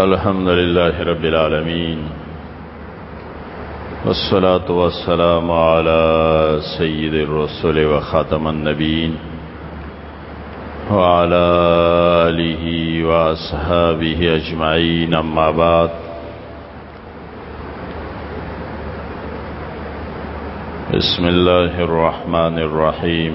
الحمد لله رب العالمين والصلاة والسلام على سيد الرسل وخاتم النبيين وعلى آله وأصحابه أجمعين أما بعد بسم الله الرحمن الرحيم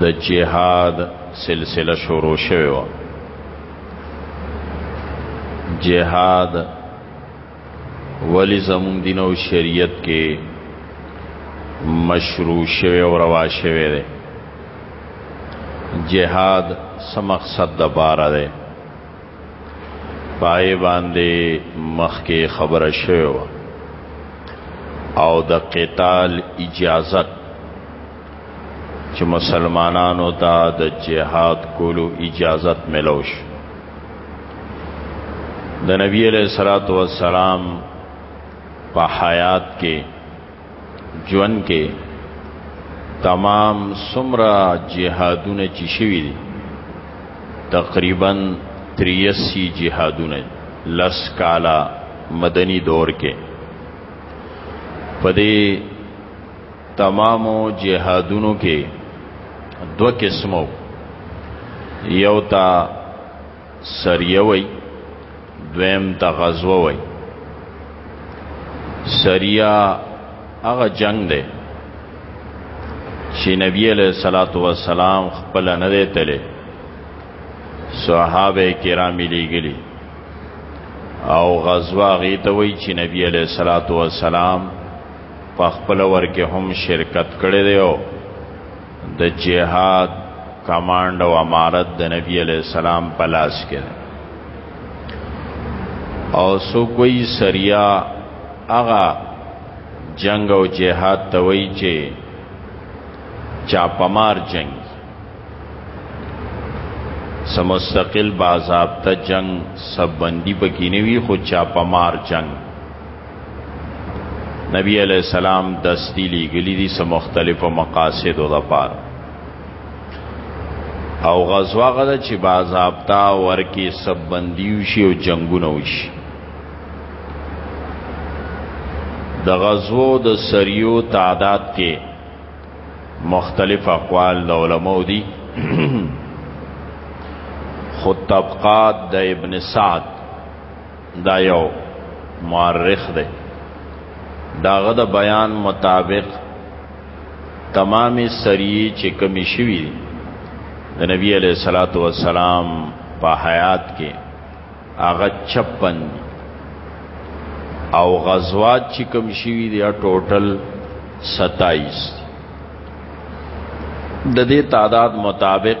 د جهاد سلسله شروع شوه و جهاد ولی زمون دین او شریعت کې مشروع شوه او روا شوه دی جهاد سمقصد د بار دی پای باندې مخکې خبره شوه او د قتال اجازت چې مسلمانانو ته د جهاد کولو اجازت ملو شو د نبی علیہ الصلوۃ والسلام په حیات کې جون کې تمام سمرا جهادونه چې شوي دي تقریبا 83 جهادونه لس کالا مدنی دور کې پدې تمامو جهادونو کې دو قسمو یو تا سریه وی دویم تا غزوه وی سریه هغه جنگ دی چې نبی علیہ الصلات والسلام خپل نه دی تله صحابه کرام لګلی او غزوه غیته وی چې نبی علیہ الصلات والسلام په خپل ور کې هم شرکت کړی دی او د جهاد کمانډ او امارت د نبی علی السلام په لاس کې دی او سو کوئی سریا هغه جنگ او جهاد ته وایي چې چاپمار جنگ سمستقل باضابطه جنگ سب بندی پکې نه وي خو چاپمار جنگ نبی علیہ السلام دستی لیګلی دي سم مختلفو مقاصدو لپار او غزوه غدا چې باضابطه ورکی سب بندیو شي او جنگونه وشي د غزوو د سریو تعداد کې مختلف اقوال د علماو دي خود طبقات د ابن سعد دا یو مورخ دی داغه د بیان مطابق تمام سریه چې کمی شوی دی د نبی علیہ الصلوۃ والسلام په حیات کې هغه 56 او غزوات چې کم شوی دی ټوټل 27 د دې تعداد مطابق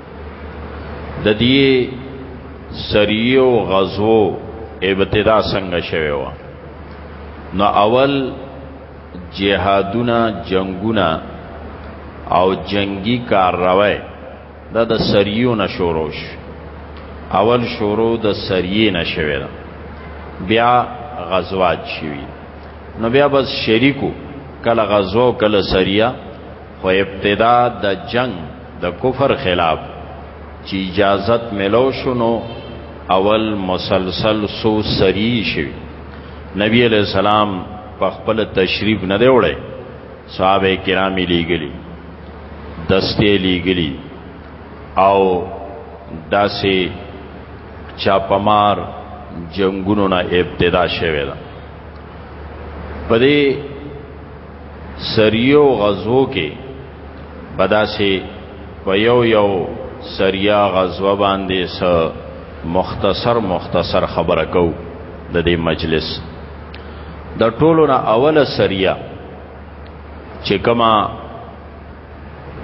د دې سریو غزو ابتدا څنګه شوه و نو اول جهادونه جنگونه او جنگی کارروای دا د سریو نشوروش اول شروع د سریه نشوي بیا غزوات شوی نو بیا بس شریکو کله غزو کله سریه خو ابتدا د جنگ د کفر خلاف چې اجازت ملو شنو اول مسلسل سو سری شي نبی علیہ السلام په خپل تشریف نه دی وړي صحابه کرام لیګلی دسته لیګلی او داسې چاپمار جنگونو نه ابتدا شوه دا په دې سریو غزو کې بداسي په یو یو سریا غزوه باندې س مختصر مختصر خبره کو د دې مجلس د ټولو نه اوله سریا چې کما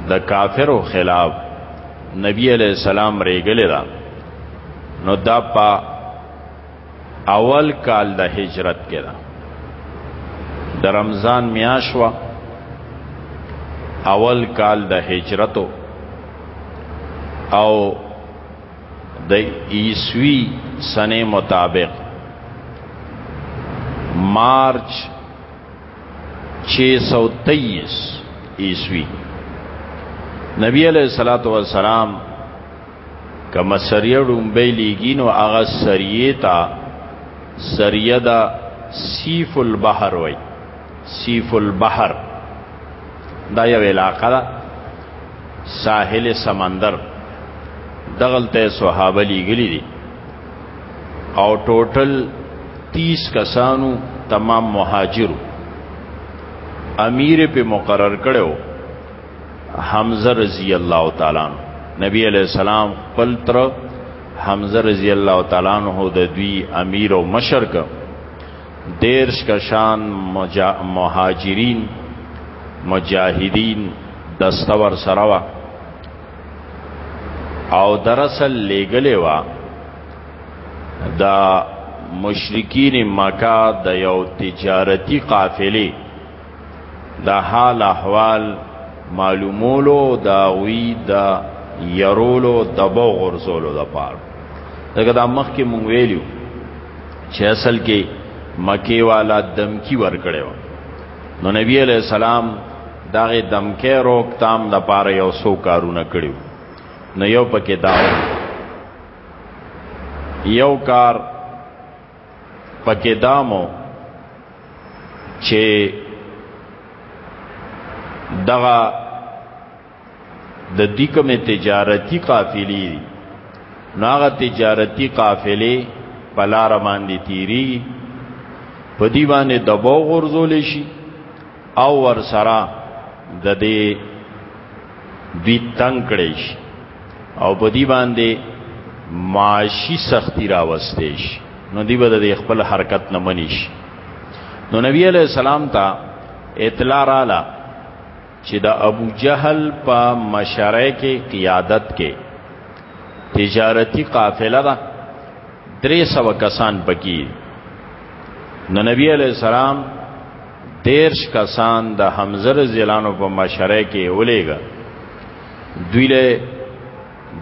د کافرو خلاف نبی علیہ السلام ریګل دا نو دا په اول کال د هجرت کې ده د رمضان میاشت وا اول کال د هجرتو او د عیسوی سنه مطابق مارچ 623 عیسوی نبی علیہ الصلوۃ والسلام کما سریه ډومبی لیگی نو اغا سریه تا سریه دا سیف البحر وی سیف البحر دا یو علاقه دا ساحل سمندر دغلته صحابه لیگلی دی او ټوټل 30 کسانو تمام مهاجرو امیر په مقرر کړو حمزه رضی الله تعالی عنہ نبی علیہ السلام خپل تر حمزه رضی الله تعالی عنہ د دوی امیر او مشر ک دیرش کشان مهاجرین مجاهدین دستور سروا او دراصل لګلې وا دا مشرکین مکه د یو تجارتی قافلې دا حال احوال معلومولو دا وی دا يرولو دبو غرزولو د پار دغه د مخ کې مونږ ویلو چې اصل کې مکی والا دمکی ور کړو نو نبی علی السلام داغه دمکه روکتام د پار یو سو کارونه کړو نو یو پکې دا یو کار پکې دامو چې دغه د دې کومه تجارتی قافلې دي ناغه تجارتی قافلې په لار باندې تیری په دی باندې دبو غرزول شي او ور سره د دې دوی تنگ کړي شي او په دې باندې معاشي سختی راوستې شي نو دی به د خپل حرکت نه منی شي نو نبی علیہ السلام ته اطلاع رااله چې د ابو جهل په مشره کې قیادت کې تجارتی قافله ده درې سو کسان پکې نو نبی علیہ السلام دیرش کسان د حمزه زیلانو په مشره کې ولېګا دوی له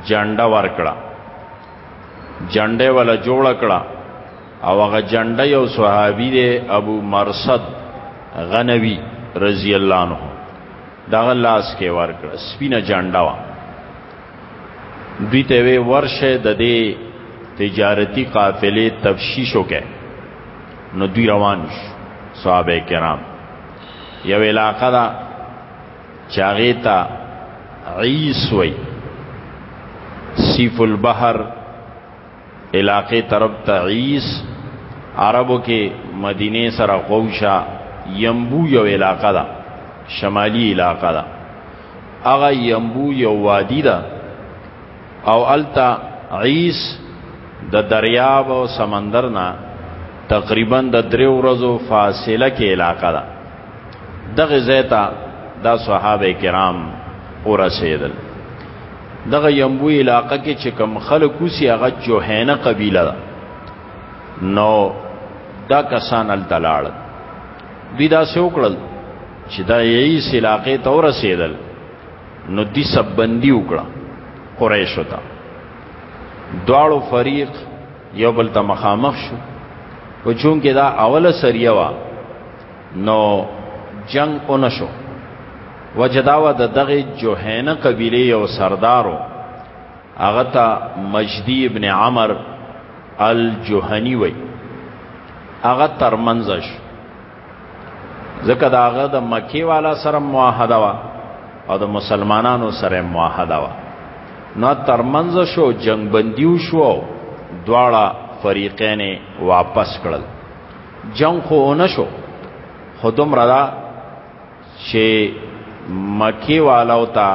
جنډه ورکړه جنډه ولا جوړ کړه او هغه جنډه یو صحابي دی ابو مرصد غنوی رضی الله عنه دا لاس کې ورکړه سپینه جنډه وا دوی ته وی ورشه د دې تجارتی قافلې تفشیش وکړي نو دوی روان شو صحابه کرام یو علاقه دا چاغه تا عیس وی سیف البحر علاقه طرف ته عیس عربو کې مدینه سره غوشا یمبو یو علاقه ده شمالی علاقه ده هغه یمبو یو وادی ده او التا عیس د دریاب او سمندر نه تقریبا د درې ورځو فاصله کې علاقه ده دغه زیتا دا صحابه کرام ورسېدل دغه یمبو علاقه کې چې کم خلک وسی هغه جوهینه قبیله ده نو دا کسان ال تلاړ دی دا سوکړل چې دا یی سلاقه تور رسیدل نو دی سب بندي وکړه قریش وتا دواړو فریق یو بل ته مخامخ شو او چون کې دا اوله سریه وا نو جنگ اونشو وجداوه د دغه جوهینه قبیله یو سردارو هغه ته مجدی ابن عمر الجوهنی وای هغه ترمنځش ځکه دا هغه د مکی والا سره معاهده وا او د مسلمانانو سره معاهده وا نو ترمنځ شو جنگ بندیو شو دواړه فریقین واپس کړل جنگ خو نشو خودم ردا چې مکی والو ته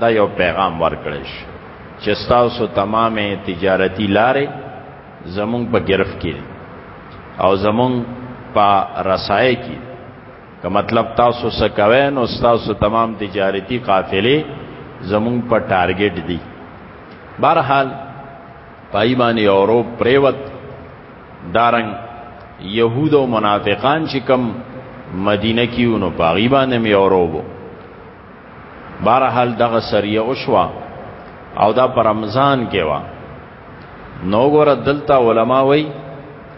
دا یو پیغام ورکړش چې تاسو تمامه تجارتی لارې زمونږ په گرفت کې او زمونږ په رسای کې که مطلب تاسو سکوي نو تاسو تمام تجارتی قافلې زمونږ په ټارګټ دي بهرحال پای باندې اورو پریوت دارنګ يهود او منافقان چې کم مدینه کیونو پاغي باندې مې اوروبو بهرحال دغه سریه او شوا او دا پر رمضان کې وا نو ګور دلته علما وای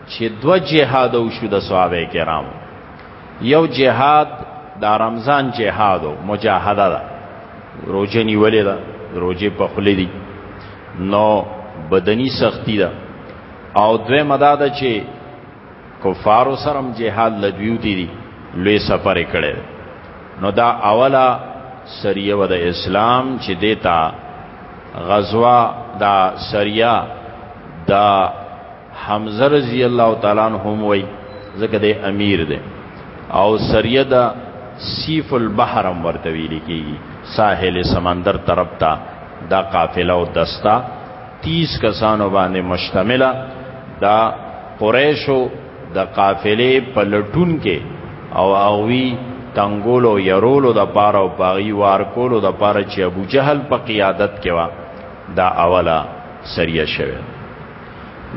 چې دو جهاد او شو د صحابه کرام یو جهاد دا رمضان جهاد او مجاهده ده روزه نیولې ده روزه په خله دي نو بدني سختی ده او دوی مداده چې کفارو سرم جهاد لدویو دي دي لوی سفر کړي نو دا اوله سریه و د اسلام چې دیتا غزوه دا سریه دا حمزه رضی الله تعالی عنہ هم وای ځکه د امیر دی او سریه دا سیف البحر هم ورته ویل کیږي ساحل سمندر طرف ته دا قافله او دستا 30 کسانو باندې مشتمله دا قریشو د قافلې په لټون کې او اوی تنگولو يرولو د پاره او باغی وار کولو د پاره چې ابو جهل په قیادت کې وا دا اوله سریه شوه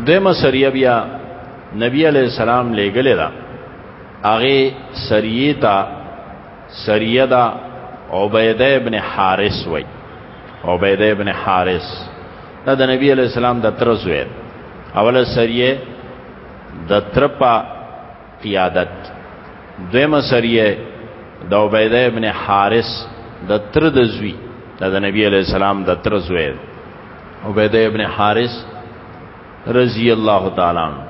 دمه سریه بیا نبی علی السلام لګلې دا هغه سریه تا سریه دا عبیده ابن حارس وی عبیده ابن حارس دا د نبی علیہ السلام د تر زوی اوله سریه د تر په قیادت دویمه سریه د عبیده ابن حارس د تر د زوی دا د نبی علیہ السلام د تر زوی عبیده ابن حارس رضی الله تعالی عنہ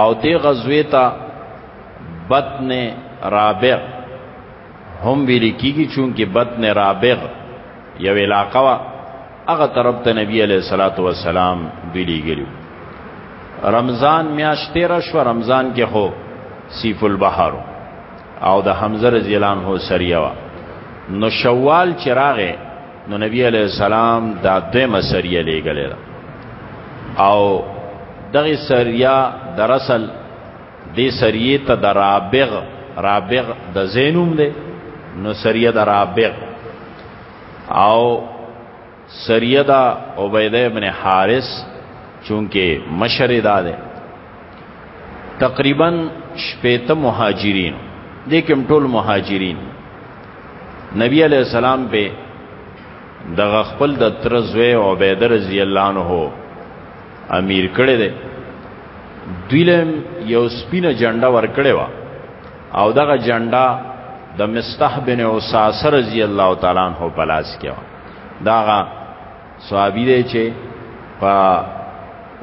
او دې غزوه ته بطن رابع هم ویل کیږي چونکه بطن رابع یو علاقه وا هغه طرف ته نبی علیہ الصلوۃ والسلام ویلي ګلو رمضان میاشت 13 شو رمضان کې هو سیف البحر او د حمزه رضی الله عنه سریوا نو شوال چراغه نو نبی علیہ السلام دا دویمه سریه لیږلې ده او دغه سریه در اصل دې سریه ته د رابغ رابغ د زینوم دی نو سریه د رابغ او سریه د عبیده ابن حارث چونکه مشر دا ده تقریبا شپیته مهاجرین دې کوم ټول مهاجرین نبی علی السلام به دغه خپل د تر زوی عبید رضی الله عنه امیر کړي دي دویلم یو سپینه جنډه ور کړې و او دغه جنډه د مستح بن اوساس رضی الله تعالی عنہ پلاس کې و داغه صحابي دی چې په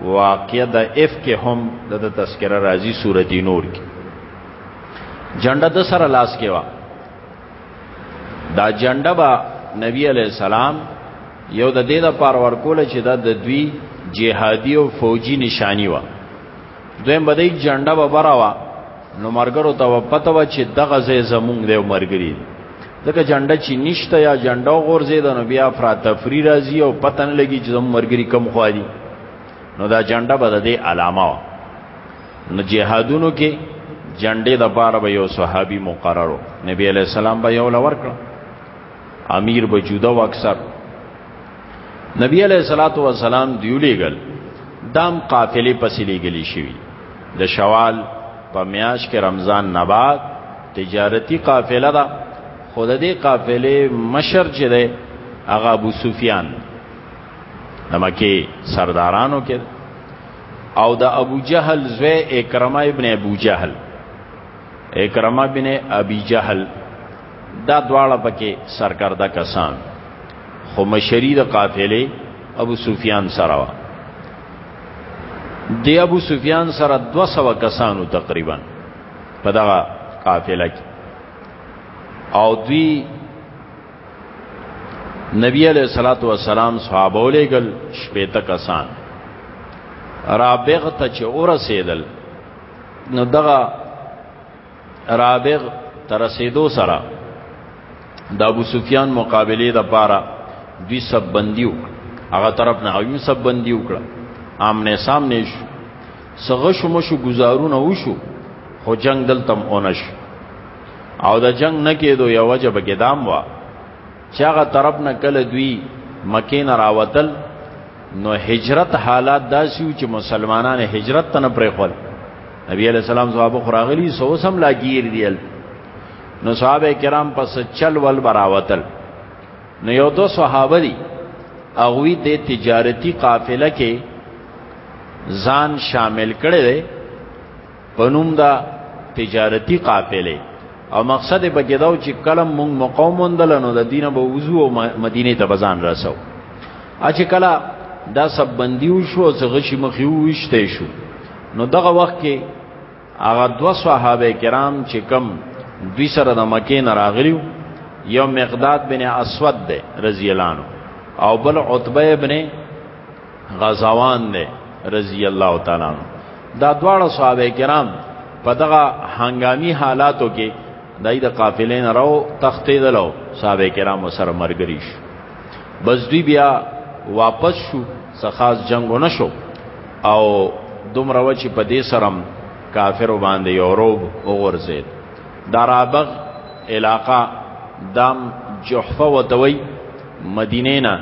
واقع د اف کې هم د تذکرہ راځي سورتی نور کې جنډه د سره لاس کې وا دا جنډه با نبی علی السلام یو د دې د پار ورکول چې دا د دوی جهادي او فوجي نشانی و دویم بدای جنډه به براوا نو مرګرو ته پته و چې دغه زې زمونږ دی مرګري دغه جنډه چې نشته یا جنډه غورځي د نو بیا افراد تفری راځي او پتن لګي چې زموږ مرګري کم خواري نو دا جنډه به د دې علامه و نو جهادونو کې جنډې د بار به یو صحابي مقررو نبی علی السلام به یو لور کړ امیر به جوده و اکثر نبی علیہ الصلوۃ والسلام دیولیګل دام قافلې پسې لګلی شوی د شوال په میاش کې رمضان نبات تجارتی قافله ده خود دې قافله مشر چې ده هغه ابو سفیان نمکه سردارانو کې او د ابو جهل زوی اکرمه ابن ابو جهل اکرمه ابن ابي جهل دا دواړه پکې سرکرده کسان خو مشری د قافله ابو سفیان سره وا دی ابو سفیان سره 200 کسانو تقریبا په دغه قافله کې او دوی نبی علیہ الصلات والسلام صحابه ولېګل شپې ته کسان رابغ ته چې ورسېدل نو دغه رابغ تر رسیدو سره د ابو سفیان مقابله د پاره دوی سب بندیو هغه طرف نه اوی سب بندیو کړه آمنے سامنے شو سغشو مشو گزارونه وشو خو جنگ دلتم اونش او د جنگ نه کېدو یو وجه به ګدام وا چې هغه طرف نه کله دوی مکې نه راوتل نو هجرت حالات داسیو چې مسلمانان هجرت ته نه پرې خپل نبی علیہ السلام صحابه خراغلی سو سم لا گیر دیل نو صحابه کرام پس چل ول براوتل نو یو دو صحابه دی اغوی د تجارتی قافله کې ځان شامل کړي دي پنوم دا تجارتی قافله او مقصد به کېداو چې کلم مونږ مقاوم وندلنو د دینه به وضو او مدینه ته بزان رسو اچ کلا دا سب بندیو شو زغشي مخیو وشته شو نو دغه وخت کې هغه دو صحابه کرام چې کم دوی سره د مکې نه راغلیو یو مقداد بن اسود دی رضی الله عنه او بل عتبه ابن غزوان دی رضی الله تعالی عنه دا دواړه صحابه کرام په دغه هنګامي حالاتو کې دای د قافلې نه راو تختې دلو صحابه کرام سره مرګري شو بس دوی بیا واپس شو څه خاص جنگ ونه شو او دومره و چې په دې سرم کافر باندې یوروب وغورځید دارابغ علاقه دام جحفه وتوي مدینه نه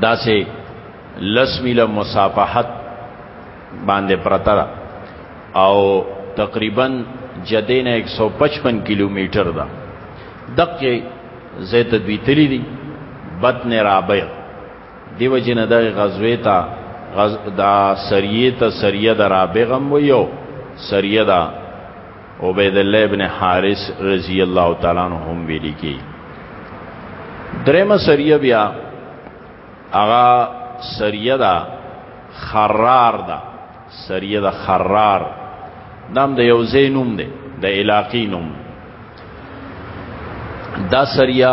داسې لس میله مسافحت باندې پرته ده او تقریبا جدې نه 155 کیلومتر ده دغه زیت دوی تلی دي بطن رابغ دیو جن د غزوه تا غز دا سریه ته سریه د رابغم و یو سریه دا عبید الله ابن حارث رضی الله تعالی عنہ هم ویل کی درېمه سریه بیا اغا سریه دا خرار دا سریه دا خرار نام د یو زینوم دی د علاقی نوم دا سریه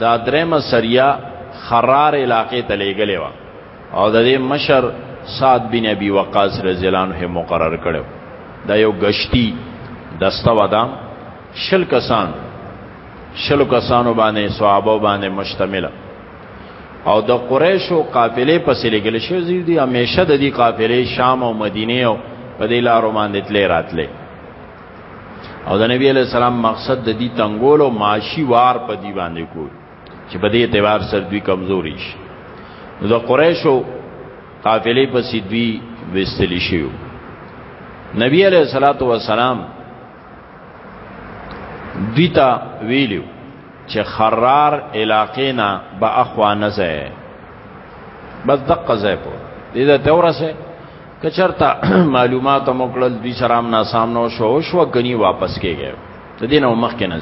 دا درېمه سریا خرار علاقې ته لېږلې و او د دې مشر سعد بن ابي وقاص رضی الله عنه مقرر کړو دا یو گشتي دسته ودا شل کسان شل کسانو باندې صحابه باندې مشتمل او د قریشو قافلې پسې لګل شوې زی دي همیشه د دې قافلې شام او مدینه او په دې لارو باندې تلې راتلې او د نبی علی السلام مقصد د دې تنګولو معاشي وار په دی باندې کول چې په دې اعتبار سر دوی کمزوري شي د قریشو قافلې په سیدوی وستل شي نبی علیہ الصلوۃ والسلام دیتا ویلو چې خرار علاقې نه با اخوانه زه بس دقه زه په دې ته ورسه کچرتا معلومات موکړل دوی سره هم ناسام نو شو شو غني واپس کېږي ته دینه مخ کې نه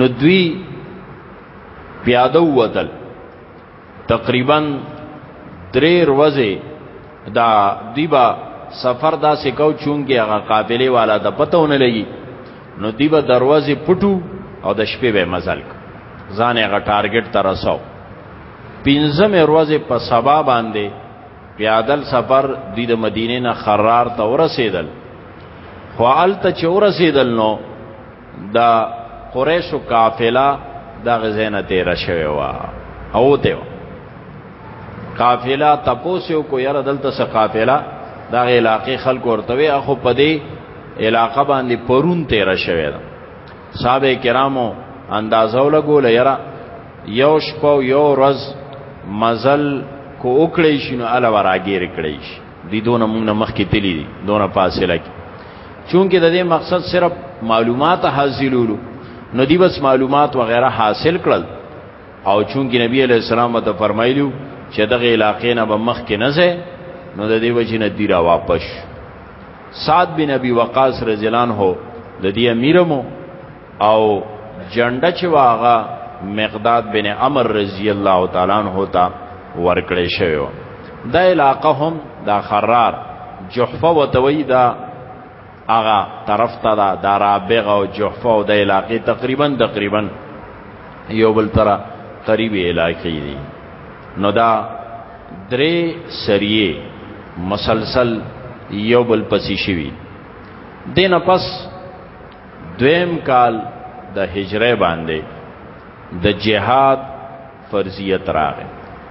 نو دوی پیاده وتل تقریبا درې ورځې دا دیبا سفر دا سکاو چونګي هغه قافلې والا د پتهونه لګي نو دیبا دروازې پټو او د شپې به مزل ځان هغه ټارګټ ته رساو پنځمه ورځ په سبا باندې پیادل سفر د مدینه نه خرار ته ورسېدل خو الته چې ورسېدل نو دا قریشو قافله د غزینه تیر شوی و او ته قافله تپوسو کو یاره دلته څه قافله دا علاقې خلک ورته وي اخو پدې علاقه باندې پرون تیر شوی دا صاحب کرامو اندازو لګول یاره یو شپه او یو ورځ مزل کو وکړی شي نو الا وراګیر کړی شي دی دونه موږ نه مخکې تللی دي دونه فاصله کې چونکه د دې مقصد صرف معلومات حاصلولو نو دی بس معلومات وغیرہ حاصل کړل او چونکه نبی علیہ السلام ته فرمایلیو چې دغه علاقې نه به مخ کې نه ځه نو د دې وجې نه دی را واپس سعد بن ابي وقاص رضی الله عنه د دې امیرمو او جنډه چې واغه مقداد بن عمر رضی الله تعالی عنہ ته ورکړې شوی دا علاقه هم دا خرار جحفه وتوی دا اغا طرف ته دا دارابغه او جحفه او د علاقې تقریبا تقریبا یو بل تر قریب علاقې دي نو دا درې سریه مسلسل یو بل پسې شوی دینه پس دویم کال د هجره باندې د جهاد فرضیت راغی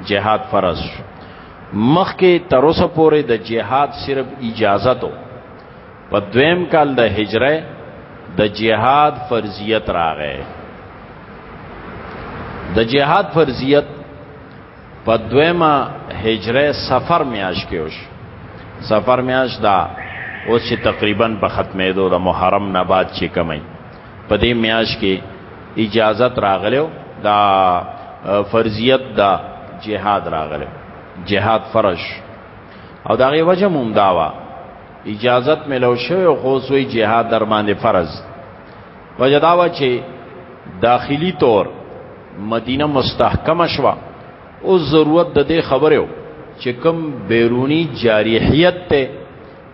جهاد فرض شو مخکې تر اوسه پورې د جهاد صرف اجازه تو په دویم کال د هجره د جهاد فرضیت راغی د جهاد فرضیت په دویمه هجره سفر میاش کې وش سفر میاش دا اوس چې تقریبا په ختمېدو د محرم نه بعد چې کمی په دې میاش کې اجازت راغلو دا فرضیت دا جهاد راغلو جهاد فرض او دا غي وجه مم داوا اجازت ملو شوی خو سوی جهاد در باندې فرض وجداوا چې داخلي طور مدینه مستحکمه شوه او ضرورت د دې خبرو چې کوم بیرونی جاریحیت ته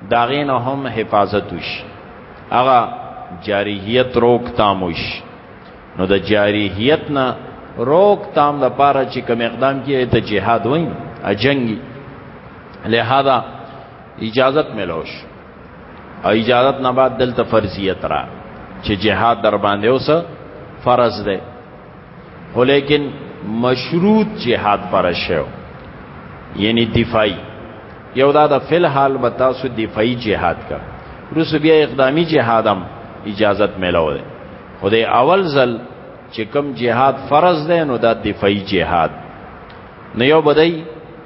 داغه نه هم حفاظت وش هغه جاریحیت روک تاموش نو د جاریحیت نه روک تام د پاره چې کوم اقدام کیږي ته جهاد وایي اجنګي لہذا اجازت ملوش اجازت نه بعد دلته فرضیت را چې جهاد در باندې اوس فرض ده خو لیکن مشروط جهاد پر شو یعنی دفاعی یو دا د فل حال به تاسو دفاعی جهاد کا روس بیا اقدامی جهادم اجازت ملو ده خدای اول ځل چې کم جهاد فرض ده نو دا دفاعی جهاد نه یو بدای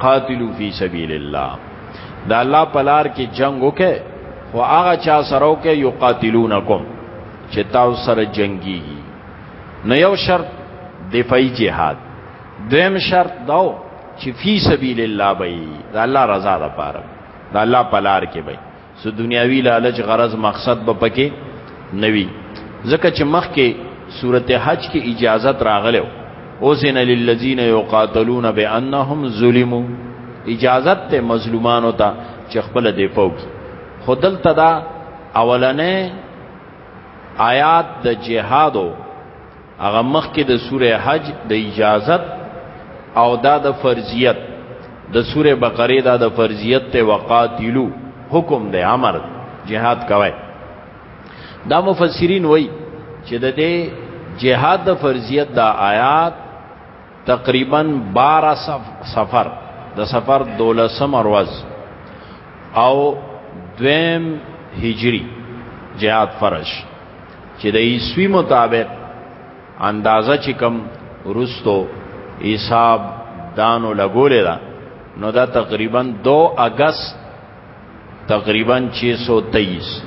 قاتلو فی سبیل الله دا الله پلار کې جنگ وکه خو هغه چا سره وکه یو قاتلونکم چې تاسو سره جنگي نه یو شرط دفاعي جهاد دیم شرط داو چې فی سبیل الله به دا الله رضا ده پاره دا الله پلار کې به سو دنیاوی لالچ غرض مقصد به پکې نوي ځکه چې مخ کې صورت حج کې اجازت راغلو اوزن للذین یقاتلون بانهم ظلموا اجازت ته مظلومانو ته چې خپل دی پوک خودل تدا اولنې آیات د جهادو هغه مخکې د سوره حج د اجازت او دا د فرضیت د سوره بقره دا د فرضیت ته وقاتلو حکم دی امر جهاد کوي دا مفسرین وای چې د دې جهاد د فرضیت دا آیات تقریبا 12 سفر د سفر 12 مروز او دویم هجری جهاد فرش چې د عیسوی مطابق اندازه چې کم رستو حساب دانو لګولې ده نو دا تقریبا 2 اگست تقریبا 623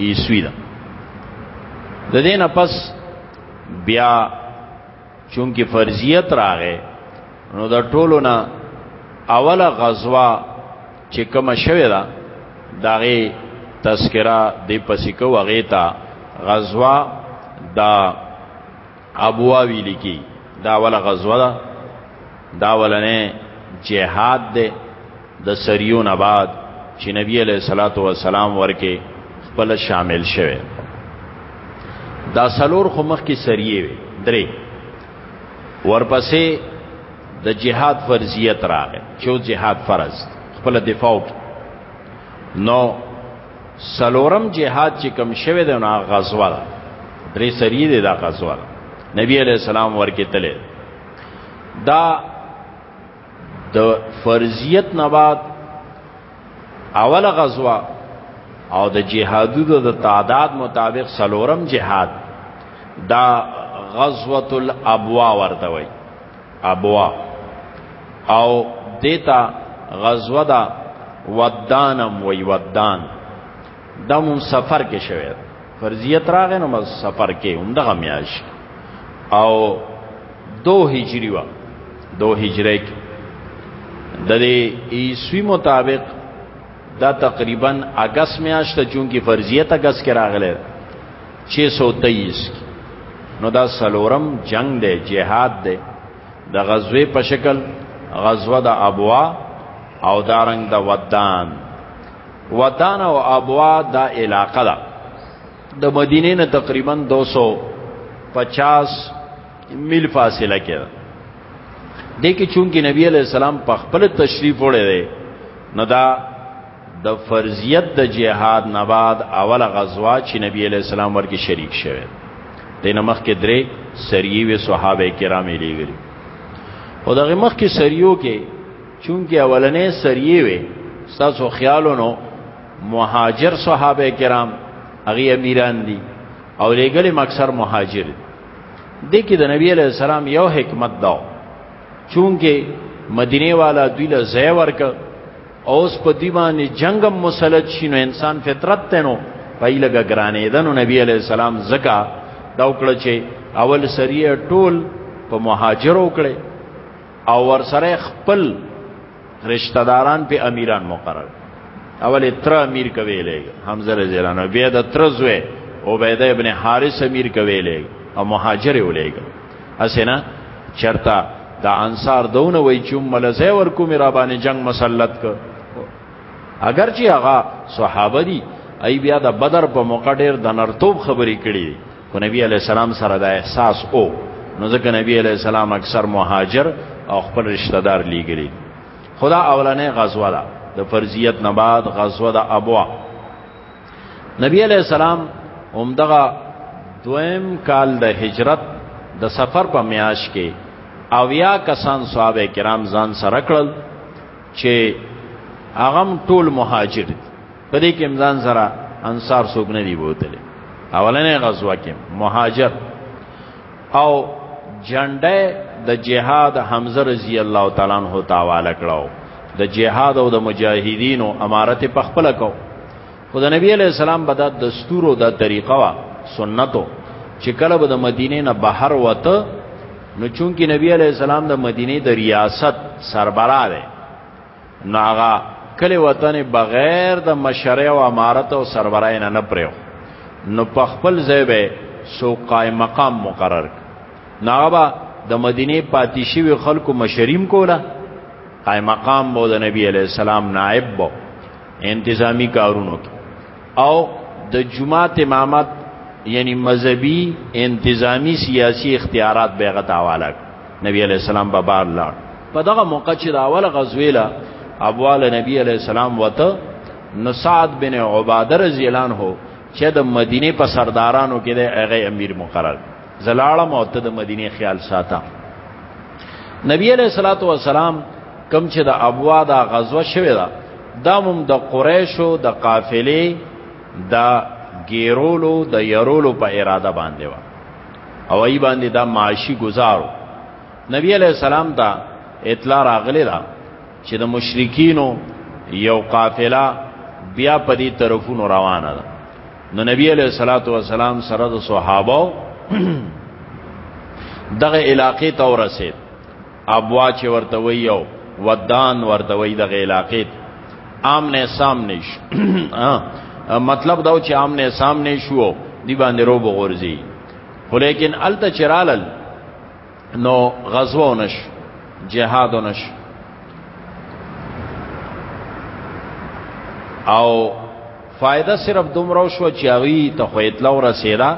عیسوی ده د دې نه پس بیا چونکی فرضیت راغې نو د ټولو نه اوله غزوه چې کوم شوی دا داغه تذکرہ دی پسې کو هغه تا غزوه دا ابوا ویل کی دا ولا غزوه دا دا ولنه جهاد ده د سریون آباد چې نبی علیہ الصلوۃ والسلام ورکه خپل شامل شوه دا سلور خو مخ کی سریه وي درې ورپسې د جهاد فرضیت راغی چې جهاد فرض خپل دفاع نو سلورم جهاد چې کم شوه د نه غزوه ده درې سری ده دا غزوه ده نبی علیہ السلام ورکه تله دا د فرضیت نه بعد اوله غزوه او د جهادو د تعداد مطابق سلورم جهاد دا غزوه الابوا ورته وای ابوا او دیتا غزوه دا ودانم وی ودان دا مون سفر کې شوی فرضیت راغې نو مز سفر کې هم دغه میاش او دو هجری وا دو هجری کې د دې عیسوی مطابق دا تقریبا اگست میاشت چونکی فرضیت اگست کې راغله 623 نو دا سلورم جنگ دی جهاد دی د غزوه په شکل غزوه د ابوا او دارنګ د دا ودان ودان او ابوا دا علاقه ده د مدینه نه تقریبا 250 میل فاصله کې ده دې کې چونکی نبی علی السلام په خپل تشریف وړی دی نو دا د فرضیت د جهاد نه بعد اوله غزوه چې نبی علی السلام ورکه شریک شوه دینه مخ کې درې سریه وی صحابه کرام یې لګري او دغه مخ کې سریو کې چونکه اولنې سریه وی تاسو خیالونو مهاجر صحابه کرام هغه امیران دي او لګل مکسر مهاجر د کې د نبی علی السلام یو حکمت دا چونکه مدینه والا دوی له زیور ک اوس په دی باندې جنگ مسلط شینو انسان فطرت تنو پای لګه ګرانې دنو نبی علی السلام زکا دا وکړه چې اول سریه ټول په مهاجر وکړي او ور سره خپل رشتہ داران په امیران مقرر اول تر امیر کوي لګ حمزه رضی الله عنه بیا د تر زوی عبیده ابن حارث امیر کوي لګ او مهاجر ولېګ اسنه چرتا دا انصار دونه وای چې ملزه ور کوم را باندې جنگ مسلط ک اگر چې هغه صحابه دي ای بیا د بدر په موقع ډیر د نرتوب خبرې کړي کو نبی علی السلام سره دا احساس او نو ځکه نبی علی السلام اکثر مهاجر او خپل رشتہ دار لیګري خدا اولنې غزوه ده د فرضیت نه بعد غزوه د ابوا نبی علیہ السلام هم دغه دویم کال د هجرت د سفر په میاش کې او یا کسان صحابه کرام ځان سره کړل چې اغم ټول مهاجر دي په دې کې امزان سره انصار څوک نه دی بوتل اولنې غزوه کې مهاجر او جنډه د جهاد حمزه رضی الله تعالی عنہ تاواله کړو د جهاد او د مجاهدینو امارت په خپل کو خو د نبی علی السلام بدا دستور او د طریقه وا سنتو چې کله به د مدینه نه بهر وته نو چونکی نبی علی السلام د مدینه د ریاست سربراه دی نو هغه کلی وطن بغیر د مشرۍ او امارت او سربرای نه نه پریو نو په خپل ځای به سو قائم مقام مقرر نو هغه به د مدینه پاتې شوي خلکو مشریم کوله قائم مقام بو د نبی علی السلام نائب بو انتظامی کارونو کې او د جماعت امامت یعنی مذهبی انتظامی سیاسی اختیارات به غته حواله نبی علیہ السلام به بار لاړ په دغه موقع چې دا اوله غزویله ابوال نبی علیہ السلام وته نو سعد بن عباده رضی الله عنه چې د مدینه په سردارانو کې د هغه امیر مقرر زلاړه موته د مدینه خیال ساته نبی علیہ الصلوۃ والسلام کم چې د ابوا دا غزوه شوه دا دامم د قریشو د قافلې د ګیرولو د يرولو په اراده باندې و او ای باندې دا معاشي گزارو نبی علیہ السلام دا اطلاع راغلی دا چې د مشرکینو یو قافله بیا په دې طرفونو روانه ده نو نبی علیہ الصلوۃ والسلام سره د صحابه دغه علاقې ته ورسید ابوا چې ورته وی او ودان ورته وی د علاقې آمنه سامنے شو مطلب دا چې آمنه سامنے شو دی باندې رو بغورځي خو لیکن الته چرالل نو غزوه نش جهاد نش او فائدہ صرف دومره شو چې هغه ته خو اطلاع رسیدا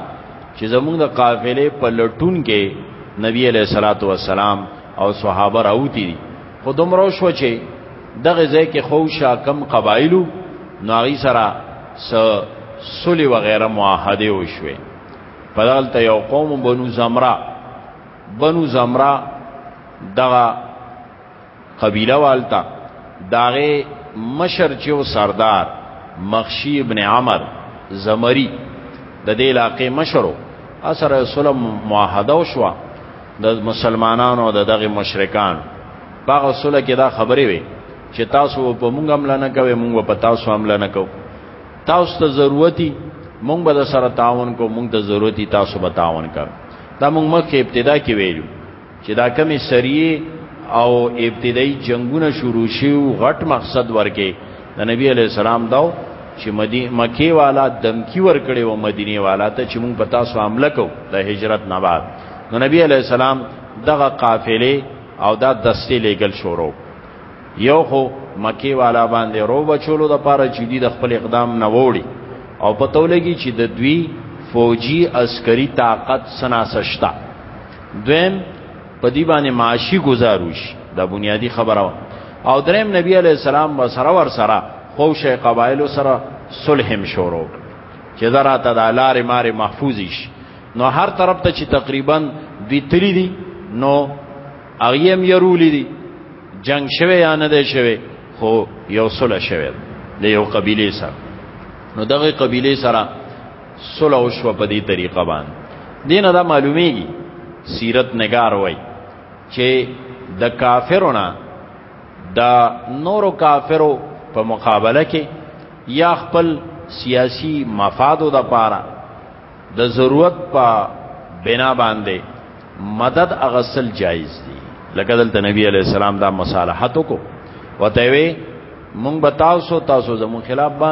چې زمونږ د قافلې په لټون کې نبی علیہ الصلات والسلام او صحابه راوتی دي خو دومره شو چې دغه ځای کې خو شا کم قبایلو ناغي سره س سلی وغیرہ معاهده وشوي په دغلت یو قوم بنو زمرا بنو زمرا دغه قبیله والتا داغه مشر چې و سردار مخشی ابن عمر زمری د دې علاقې مشرو اثر رسول معاهده وشو د مسلمانانو د دغه مشرکان باغ رسول کې دا خبرې وي چې تاسو په مونږ عمل نه کوي مونږ په تاسو عمل نه کوو تاسو ته ضرورتي مونږ به سره تعاون کو مونږ ته ضرورتي تاسو به تعاون کړ دا مونږ مخکې ابتدا کې ویلو چې دا کمی سریه او ابتدایي جنگونه شروع شیو غټ مقصد ورکه د نبی علی السلام داو چې مدی مکی والا دمکی ور کړي او مدینه والا ته چې مونږ په تاسو حمله کو د هجرت نه بعد نو نبی علی السلام دغه قافله او دا دستې لګل شروع یو خو مکی والا باندې رو بچولو د پاره چې دی د خپل اقدام نه وړي او پتو لګي چې د دوی فوجي عسکري طاقت سناسشتا دویم په دی باندې معاشي گزاروش دا بنیادی خبره و او دریم نبی علی السلام و سره ور سره خو شی قبایل سره صلحم شروع چې زرا ته د لارې مارې محفوظیش نو هر طرف ته چې تقریبا دوی تری دي نو اغیم یرولی دي جنگ شوه یا نه دی شوه خو یو صلح شوه د یو قبیله سره نو دغه قبیله سره سوله او شو په دې طریقه باندې دین دا معلومیږي سیرت نگار وای چې د کافرونه د نورو کافرو په مقابله کې یا خپل سیاسی مفادو د پاره د ضرورت په بنا باندې مدد اغسل جایز دی لکه دلته نبی علی السلام دا مصالحت کو وته وی مونږ به تاسو تاسو زمو خلاف به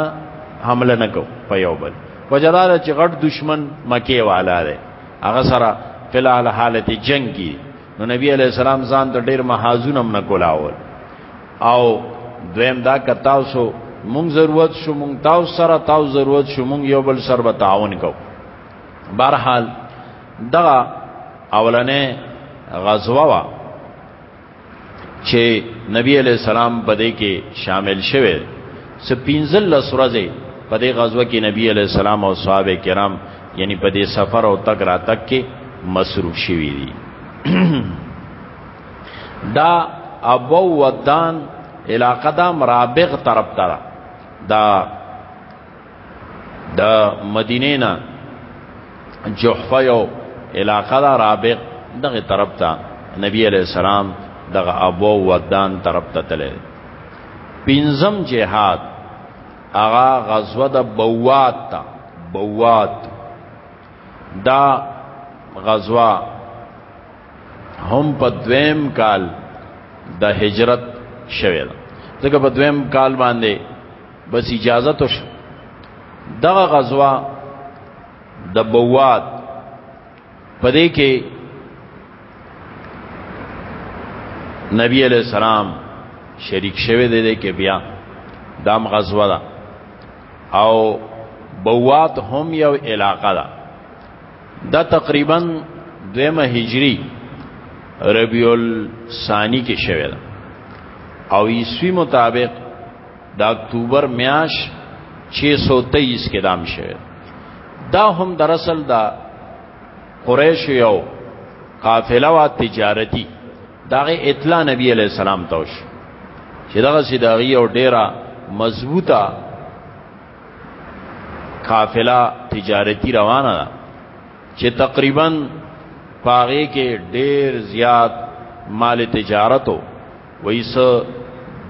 حمله نکو په یو بل وجدار چې غټ دشمن مکی والا دی هغه سره فلال حالت جنگ کی نو نبی علی السلام ځان ته ډیر محاذون هم نکولاول او دویم دا ک تاسو مونږ ضرورت شو مونږ تاسو سره تاسو ضرورت شو مونږ یو بل سره به تعاون کو بهرحال دغه اولنې غزوه وا چې نبی علیہ السلام په دې کې شامل شوه سپینزل لسرزه په دې غزوه کې نبی علیہ السلام او صحابه کرام یعنی په دې سفر او تک را تک کې مصروف شوی دي دا ابو ودان علاقه دا مرابغ طرف ته دا د مدینه نه جحفه یو علاقه دا رابق دغه طرف ته نبی علیہ السلام دغه ابو ودان طرف ته تللی پنځم جهاد اغا غزوه د بوات تا بوات دا غزوه هم په دویم کال د هجرت شوه ځکه په دویم کال باندې بس اجازه تو شو دغه غزوه د بواد پدې کې نبی علیہ السلام شریک شوه دې کې بیا دام غزوه ده او بوات هم یو علاقه ده دا تقریبا دویمه هجری ربیع الثانی کې شوه ده او عیسوی مطابق د اکتوبر میاش 623 کې دام شوه دا هم در اصل دا قریش یو قافله وا تجارتی داغه اطلاع نبی علیہ السلام ته وش چې دغه سیداغي او ډیره مضبوطه قافله تجارتی روانه ده چې تقریبا پاغه کې ډیر زیات مال تجارتو ویس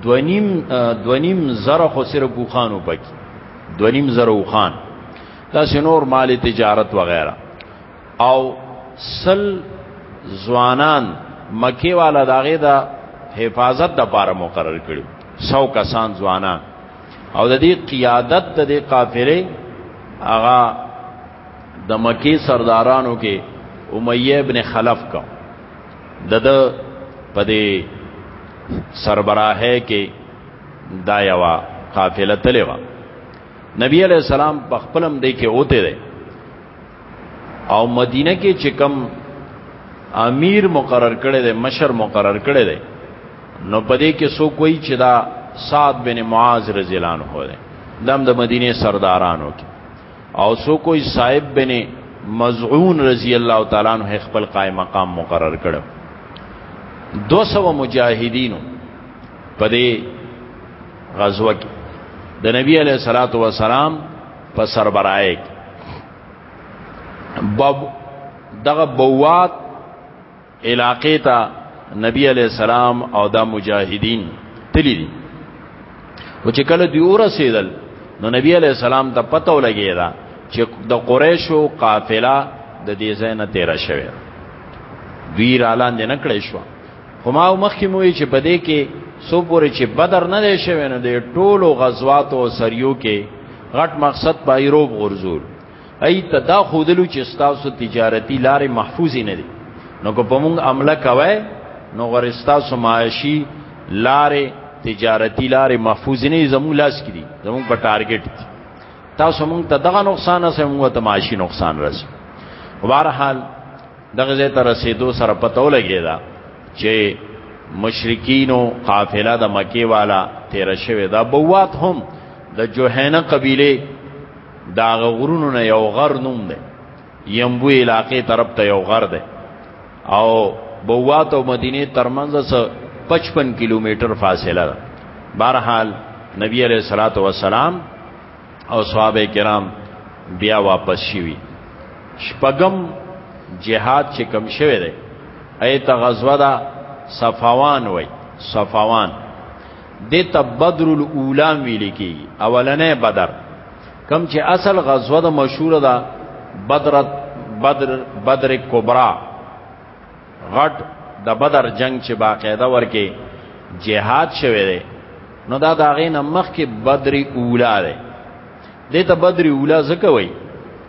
دونیم دونیم زره خو سره بوخانو پکې دونیم زره وخان دا سنور مال تجارت وغیرہ او سل ځوانان مکی والا داغه دا حفاظت د پاره مقرر کړو سو کسان ځوانان او د دې قیادت د دې قافله هغه د مکی سردارانو کې امیه ابن خلف کا د د پدې سربراهه کې دا یوا قافله تلې و نبی علی السلام په خپلم دې کې اوته دی او مدینه کې چې کم امیر مقرر کړي دی مشر مقرر کړي دی نو پدې کې سو کوئی چې دا سعد بن معاذ رضی الله عنه دی دم د مدینه سردارانو کې او سو کوئی صاحب بن مزعون رضی الله تعالی عنہ خپل قائم مقام مقرر کړو 200 مجاهدینو په دې غزوه کې د نبی علیہ الصلوۃ والسلام په سربرای باب دغه بوات علاقې ته نبی علی السلام او دا مجاهدین تللی دي او چې کله دی ورسېدل نو نبی علی السلام ته پته ولګی دا چې د قریشو قافله د دې ځای نه تیر شوه دوی را لاندې نکړې شو هما مخکې موي چې بده کې سو پورې چې بدر نه دی شوی نو د ټولو غزوات او سریو کې غټ مقصد پایروب غرزول ای ته دا خودلو چې ستاسو تجارتی لارې محفوظ نه دي نو کو په مونږ عمله کوي نو ورستا سو معاشي لارې تجارتی لارې محفوظ نه زمو لاس کړي زمو په ټارګټ دي تاسو مونږ ته دغه نقصان نه سمو ته معاشي نقصان رسي بهرحال دغه زه تر رسیدو سره پته ولګی دا چې مشرکین او قافله د مکی والا تیر شوی دا بوات هم د جوهینه قبیله دا غرونو نه یو غر نوم دی یمبو علاقې طرف ته یو غر دی او بوات او مدینه ترمنځ څه 55 کیلومتر فاصله ده بهرحال نبی علیہ الصلوۃ والسلام او صحابه کرام بیا واپس شوی شپغم جهاد چې کم شوی دی ایت غزوه دا صفوان وای صفوان دته بدر الاولا ویل کی اولنې بدر کم چې اصل غزوه د مشهور ده بدر بدر بدر کبرا غټ د بدر جنگ چې باقاعده ورکه جهاد شوه دی نو دا د هغې نه مخکې بدر اولا دی دې ته بدر اولا ځکه وایي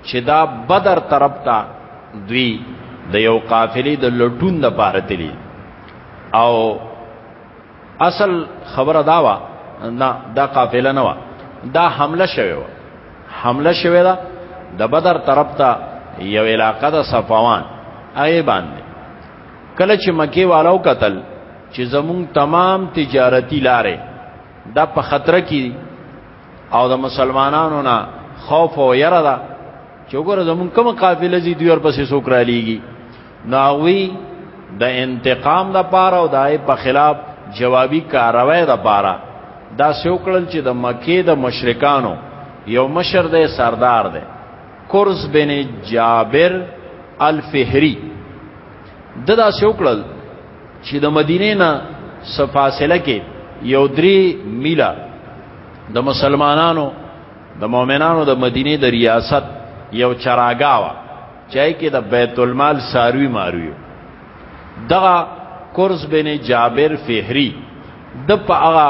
چې دا بدر طرف ته دوی د یو قافلې د لټون د پاره تللی او اصل خبره دا وا نه دا قافله نه وا دا حمله شوه وا حمله شوه دا د بدر طرف ته یو علاقه د صفوان هغه باندې کله چې مکی والو قتل چې زمون تمام تجارتی لارې دا په خطر کې او د مسلمانانو نه خوف او یره ده چې وګوره زمون کوم قافله زی دوی ور پسې سوکرا لیږي ناوی د انتقام د پاره او دای په خلاف جوابي کاروي د پاره دا سوکړل چې د مکه د مشرکانو یو مشر دی سردار دی کرز بن جابر الفهری د دا سوکړل چې د مدینه نه صفاصله کې یو درې میله د مسلمانانو د مؤمنانو د مدینه د ریاست یو چراګاوه چای کې د بیت المال ساروی مارویو دغه کورس بن جابر فهری د په هغه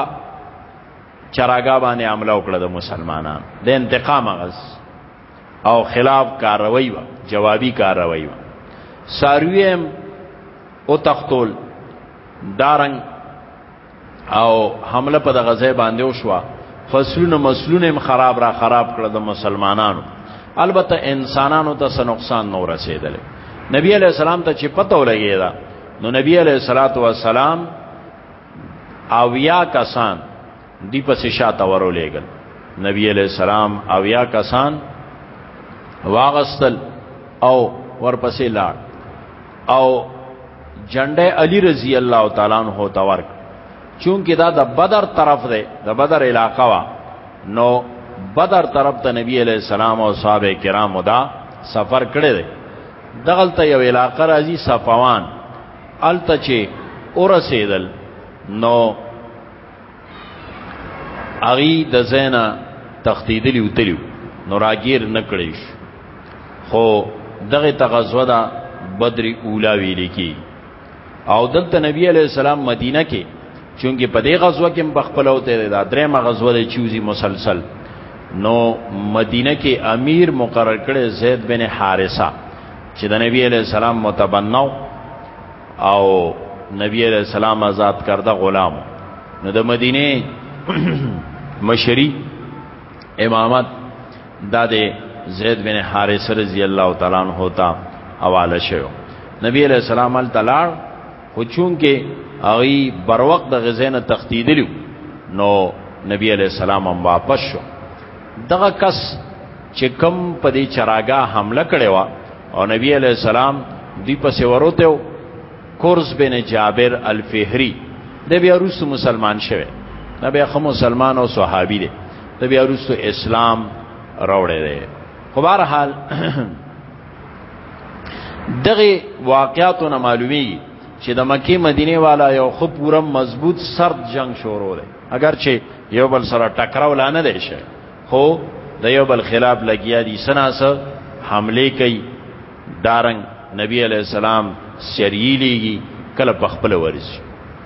چراګا باندې عمله وکړه د مسلمانان د انتقام غز او خلاف کاروي و جوابي کاروي و سارویم او تختول دارنګ او حمله په دغه ځای باندې وشوه فصلونه مسلونه هم خراب را خراب کړ د مسلمانانو البته انسانانو ته څه نقصان نه رسیدل نبی علی السلام ته چې پته ولګی دا نو نبی علی صلوات و سلام او یا کسان دی پس شاته ورولېګل نبی علی السلام او یا کسان واغستل او ورپسې لاړ او جنډه علی رضی الله تعالی عنہ ته ورک چونکه دا د بدر طرف دی د بدر علاقه وا نو بدر طرف ته نبی علیہ السلام او صحابه کرامو دا سفر کړی دی دغلته یو علاقه راځي صفوان الته چې اورسیدل نو اغي د زینا تختیدلی وتلیو نو راګیر نکړیش خو دغه تغزوه دا بدر اولا ویل کی او دلته نبی علی السلام مدینه کې چونګې په دې غزوه کې بخپلو ته دا درېمه غزوه د چوزي مسلسل نو مدینه کې امیر مقرر کړي زید بن حارثه چې د نبی علی السلام متبنو او نبی علی السلام آزاد کرده غلام نو د مدینه مشری امامت دا د زید بن حارث رضی الله تعالی عنہ ته حواله شوی نبی علیہ السلام ال تلار خو چون کې هغه بر وخت د غزینه تختیدلو نو نبی علیہ السلام هم واپس شو دغه کس چې کم په دې چراګاه حمله کړې و او نبی علیہ السلام دی پسې وروته کورس بن جابر الفهری د بیا روس مسلمان شوه نبی خو مسلمان او صحابي دی ته بیا وروسته اسلام راوړی دی خو بهر حال دغه واقعاتو نه معلومی چې د مکه مدینه والا یو خو پوره مضبوط سرد جنگ شروع دی اگر چې یو بل سره ټکراو لانه دی شه خو د یو بل خلاف لګیا دي سناسه حمله کوي دارنګ نبی علی السلام سریلیږي کله په خپل ورسي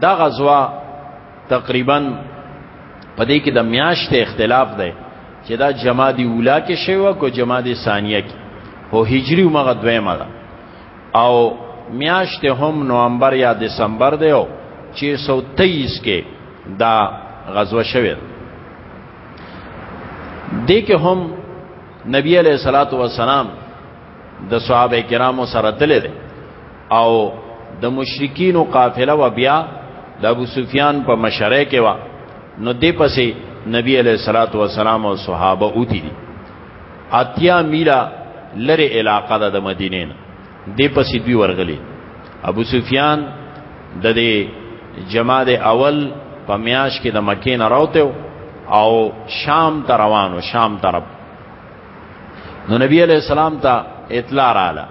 دا غزوه تقریبا په دې کې د میاشتې اختلاف دی چې دا جمادی اولا کې شوی کو جمادی ثانیه کې هو هجری مغه دویمه ده او میاشت هم نوامبر یا دسمبر دی او 623 کې دا غزوه شوه دې کې هم نبی علیہ الصلوۃ والسلام د صحابه کرامو سره تللی دی او د مشرکینو قافله و بیا د ابو سفیان په مشره کې و نو دی پسې نبی علیہ الصلات والسلام او صحابه اوتی دي اتیا میلا لره علاقه ده د مدینې نه دی پسې دوی ورغلي ابو سفیان د دې جماعت اول په میاش کې د مکې نه راوته او شام ته روانو شام طرف نو نبی علیہ السلام ته اطلاع رااله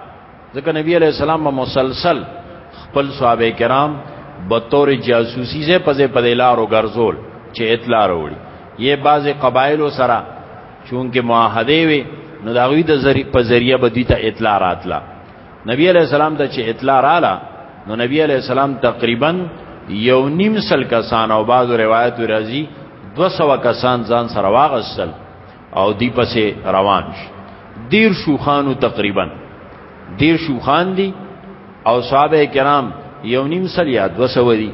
ځکه نبی علیہ السلام مسلسل خپل صحابه کرام به تور جاسوسی زه پځه په لارو ګرځول چې اطلاع وروړي یې بعضی قبایل سره چونکه معاهده وي نو دا غوی د ذری په ذریعہ به دیته اطلاع راتلا نبی علیہ السلام ته چې اطلاع رااله نو نبی علیہ السلام تقریبا یو نیم سل کسان او بعضو روایت راځي 200 کسان ځان سره واغستل او دی پسې روان شو دیر شوخانو تقریبا دیر شوخان دی او صحابه کرام یو نیم سل یا دو سو دی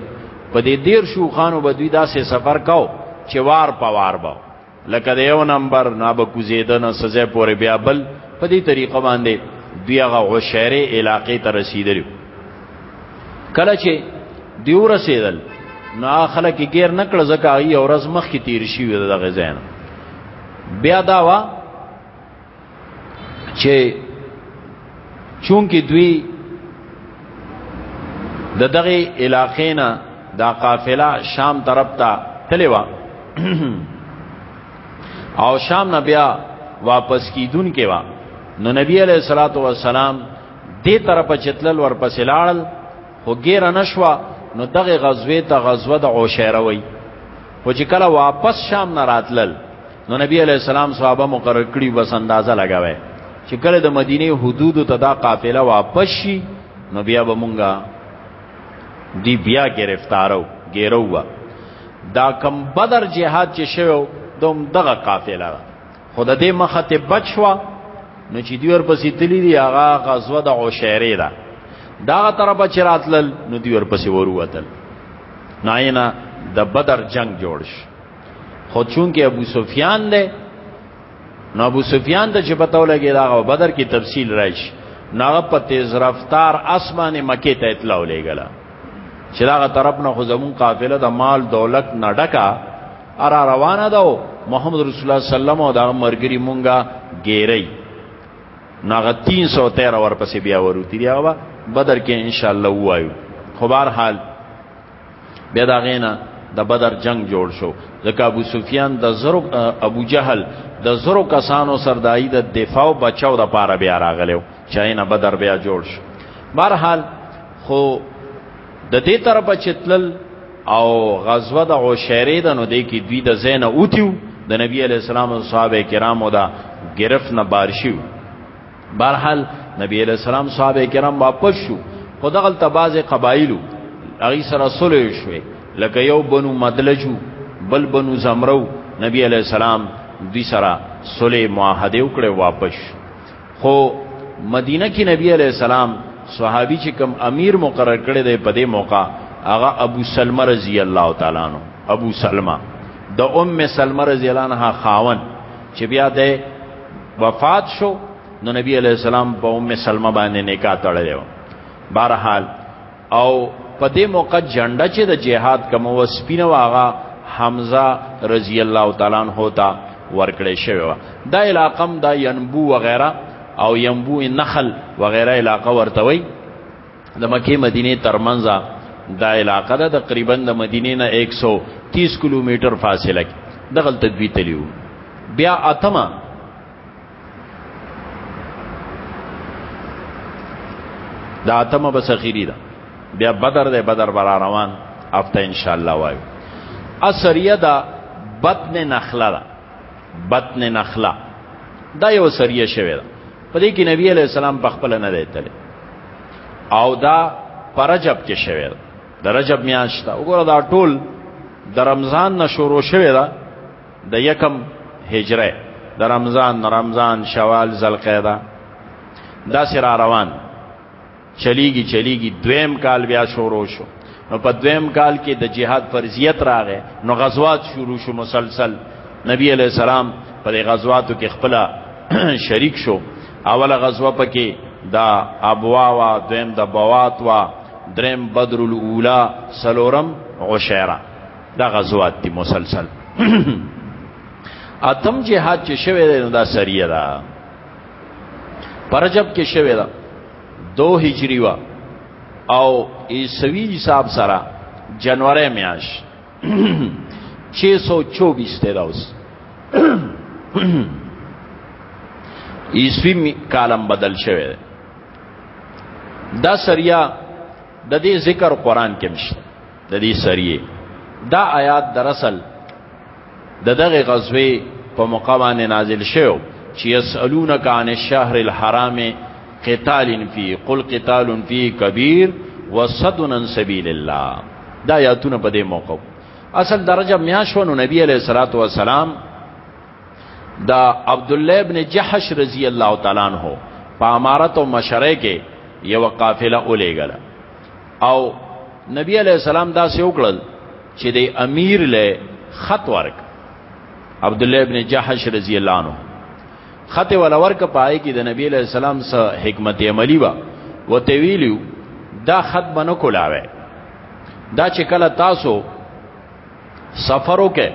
په دې دیر شوخانو به دوی داسې سفر کاو چې وار په وار به لکه د یو نمبر نه به کوزیده نه سزا پورې بیا بل په دې طریقه باندې دوی هغه غشره علاقې ته رسیدلی کله چې دیو رسیدل نو خلک یې غیر نکړه ځکه ای ورځ مخ کې تیر شي د غزان بیا دا وا چې چونکی دوی د دغه علاقې نه دا قافله شام طرف ته تللی و او شام نه بیا واپس کیدون کې وا نو نبی علیہ الصلوۃ والسلام دې طرف چتلل ورپسې لاړل خو ګیر نشوا نو دغه غزوه ته غزوه د عشیره وای خو چې کله واپس شام نه راتلل نو نبی علی السلام صحابه مقرر کړی بس اندازه لگاوه چې کله د مدینه حدود ته دا قافله واپس شي نو بیا به مونږه دی بیا گرفتارو ګیرو دا کم بدر جهاد چې شوو دوم دغه قافله خود دې مخه ته بچوا نو چې دی ورپسې تللی دی هغه غزوه د عشیره ده دا تر بچ راتلل نو دی ورپسې وروتل ناینا د بدر جنگ جوړ شو خو چون کې ابو سفیان دی نو ابو سفیان ته چې پته ولګی دا غو بدر کې تفصیل راشي ناغه په تیز رفتار اسمانه مکه ته اطلاع ولېګلا چې داغه طرف نه خو زمون قافله د مال دولت نه ډکا ارا روانه ده محمد رسول الله صلی الله علیه وسلم او دا مرګری مونږه ګیری ناغه 313 ورپسې بیا ورو تیری هغه بدر کې ان شاء الله وایو خو بهر حال بیا دا غینا د بدر جنگ جوړ شو ځکه ابو سفیان د زرو ابو جهل د زرو کسانو سردای د دفاع او بچاو د پاره بیا راغلو چاینه بدر بیا جوړ شو بهرحال خو د دې طرف چتلل او غزوه د عشیره د نو دی کې دوی د زین اوتیو د نبی علی السلام او صحابه کرامو دا گرفت نه بار شو بهرحال نبی علی السلام صحابه کرام واپس شو خو دغل ته بعض قبایلو هغه سره سولې شوې لکه یو بنو مدلجو بل بنو زمرو نبی علی السلام دوی سره سولې معاهده وکړه واپس شو خو مدینه کې نبی علی السلام صحابي چې کم امیر مقرر کړی دی په دې موقع هغه ابو سلمہ رضی الله تعالی عنہ ابو سلمہ د ام سلمہ رضی الله عنها خاون چې بیا د وفات شو نو نبی علیہ السلام په ام سلمہ باندې نکاح تړلی و بهرحال او په دې موقع جنډه چې د جهاد کوم وسپینه واغه حمزه رضی الله تعالی عنہ ته ورکړې شوی و دا علاقه هم دا ينبو وغیرہ او ينبو نخل وغیرہ علاقه ورته وي د مکه مدینه ترمنځ دا علاقه ده تقریبا د مدینه نه 130 کیلومتر فاصله کې دغه تدوی تلیو بیا اتمه دا اتمه بسخیری ده بیا بدر ده بدر برا روان افته ان شاء الله وایو اسریه دا بطن نخله ده بطن نخله دا یو سریه شوی ده په دې کې نبی علی السلام په خپل نه دی تل او دا پرجب کې شوی ده د رجب میاشت وګوره دا ټول د رمضان نه شروع شوی ده د یکم هجره د رمضان رمضان شوال ذلقعده دا سر روان چلیږي چلیږي دویم کال بیا شروع شو نو په دویم کال کې د جهاد فرضیت راغې نو غزوات شروع شو مسلسل نبی علی السلام په غزواتو کې خپل شریک شو اوله غزوه پکې دا ابوا وا دویم د بوات وا دریم بدر الاولا سلورم عشیره دا غزوات دي مسلسل اتم جهاد چې شوه دی دا سریه ده پرجب کې شوه ده دو هجری وا او عیسوی حساب سره جنوري میاش 624 ته راوس عیسوی کالم بدل شوه ده دا سریا د دې ذکر قران کې مشته د دې سریه دا آیات در اصل د دغه غزوه په موقع باندې نازل شوی چې يسالونک عن الشهر الحرام قتال فی قل قتال فی کبیر وصدن عن سبیل الله دا آیاتونه په دې موقع اصل درجه میاشونو نبی علیہ الصلوۃ والسلام دا عبد الله ابن جحش رضی الله تعالی عنہ په امارت او مشره کې یو قافله اولېګله او نبی علیہ السلام دا سه وکړل چې د امیر له خط ورک عبد الله ابن جحش رضی الله عنه خط ول ورک پای کې د نبی علیہ السلام سره حکمت عملی وا وته ویلو دا خط بنو کولاوه دا چې کله تاسو سفر وکې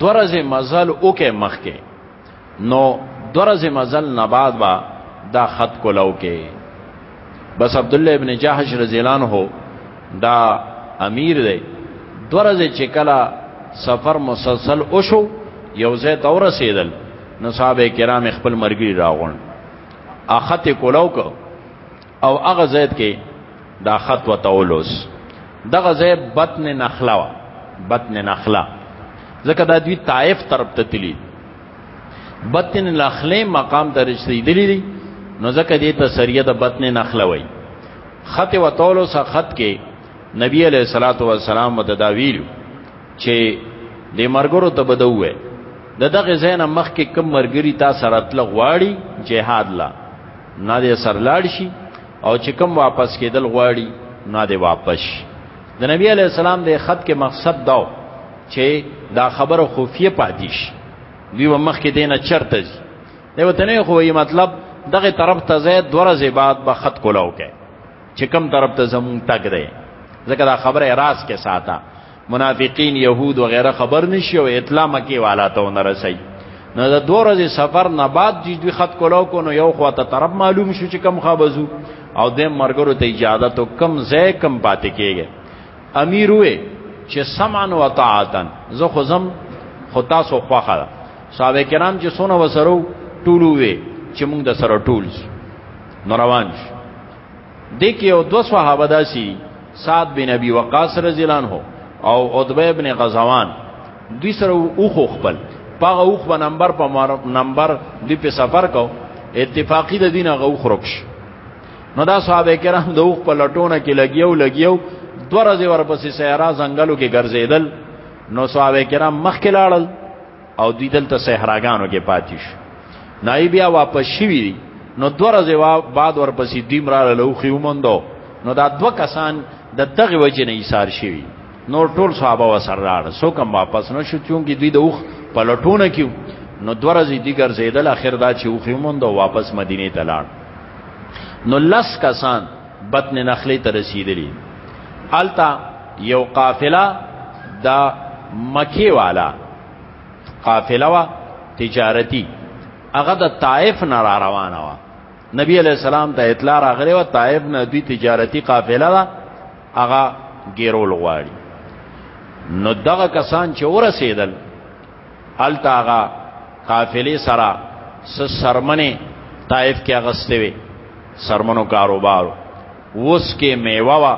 دورزه مزل وکې مخکې نو درز مزل نه بعد با دا خط کولاو کې بس عبد الله ابن جاحش رضی الله عنه دا امیر دی درز چې کلا سفر مسلسل وشو یو ځای ته ورسېدل نو صاحب کرام خپل مرګي راغون اخته کولاو کو او هغه زید کې دا خط وتولوس دغه زید بطن نخلا وا بطن نخلا ځکه دا دوی طائف طرف ته تلی بطن نخله مقام ته رسیدلی دي نو ځکه دې ته سریه د بطن نخله وای خط وتولوس خط کې نبی علیہ الصلوۃ والسلام متداویل چې د مرګرو ته بدوه د دغه زین مخ کې کم مرګری تا سره تل غواړي جهاد لا نه دې سرلاړ شي او چې کم واپس کېدل غواړي نه دې واپس شي د نبی علی السلام د خط کې مقصد داو چې دا خبره خفیه پاتې شي دی و مخ کې دینه چرته شي دی وته نه خو یې مطلب دغه طرف ته زید دورځه بعد به خط کولاو کې چې کم طرف ته زمون تک دی ځکه دا خبره راز کې ساته منافقین یهود و غیره خبر نشي او اطلاع مکی والا ته ونرسي نو د دوه ورځې سفر نه بعد چې دوی خط کولاو کو نو یو خواته طرف معلوم شو چې کم خابزو او د مرګرو ته اجازه تو کم ځای کم پاتې کېږي امیر وې چې سمعن و طاعتن زه خو زم خو تاسو خوخه ده صحابه کرام چې سونه وسرو ټولو وې چې موږ د سره ټول نو روان شو دې کې او دو صحابه داسي سعد بن ابي وقاص رضی الله عنه او عتبه ابن غزوان دوی سره او خو خپل پاغه اوخ په نمبر په نمبر دی په سفر کو اتفاقی د دینه غو خرکش نو دا صحابه کرام د اوخ په لټونه کې لګیو لګیو دوه ورځې ورپسې سیارا زنګلو کې ګرځیدل نو صحابه کرام مخکې لاړل او دوی دلته صحراګانو کې پاتې شو نای بیا واپس شوی دی نو دوه ورځې وا بعد ورپسې دوی مراله لوخي ومندو نو دا دوه کسان د دغه وجه نه ایثار شوی نور ټول صحابه وسره راړ سو کم واپس نه شو چونګې دوی د اوخ پلټونه کیو نو دوه ورځې دی ګرځیدل اخر دا چې اوخي ومندو واپس مدینه ته لاړ نو لس کسان بطن نخلی ته رسیدلی التا یو قافله د مکی والا قافله وا تجارتی هغه د طائف نه را روانه وا نبی علیہ السلام ته اطلاع راغلی و طائف نه دوی تجارتی قافله وا هغه ګیرول غواړي نو دغه کسان چې ورسېدل هلته هغه قافلې سره سرمنه طائف کې اغستې وي سرمنو کاروبارو اوس کې میوه وا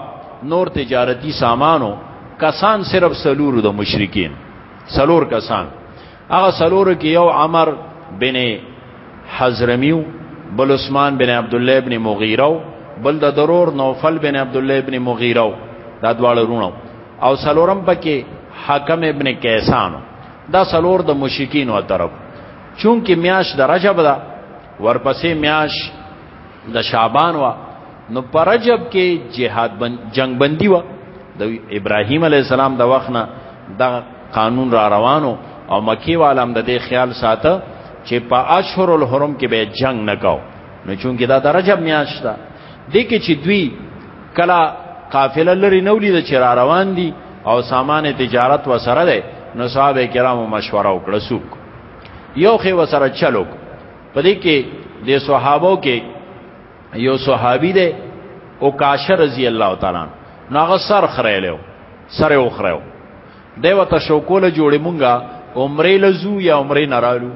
نور تجارتی سامانو کسان صرف سلورو د مشرکین سلور کسان هغه سلور کې یو عمر بن حضرمیو بل عثمان بن عبد الله ابن مغیره بل د ضرور نوفل بن عبد الله ابن مغیره دا دواړه رونو او سلورم پکې حکم ابن کیسان دا سلور د مشرکین او طرف چونکه میاش د رجب دا ورپسې میاش د شعبان وا نو پر رجب کې جهاد بند جنگ بندي وا د ابراهيم عليه السلام د وخت نه د قانون را روانو او مکی والام د دې خیال ساته چې په اشهر الحرم کې به جنگ نکاو نو چونګې دا د رجب میاشت ده د کې چې دوی کلا قافله لري نو لید چې را روان دي او سامان تجارت وسره ده نو صاحب کرامو مشوره وکړه سوق یو خې وسره چلو په دې کې د صحابو کې یو صحابي دی او کاشه رضی الله تعالی نو هغه سر خره لیو سر یې وخره دی وته شوکوله جوړې مونږه عمرې لزو یا عمرې نارالو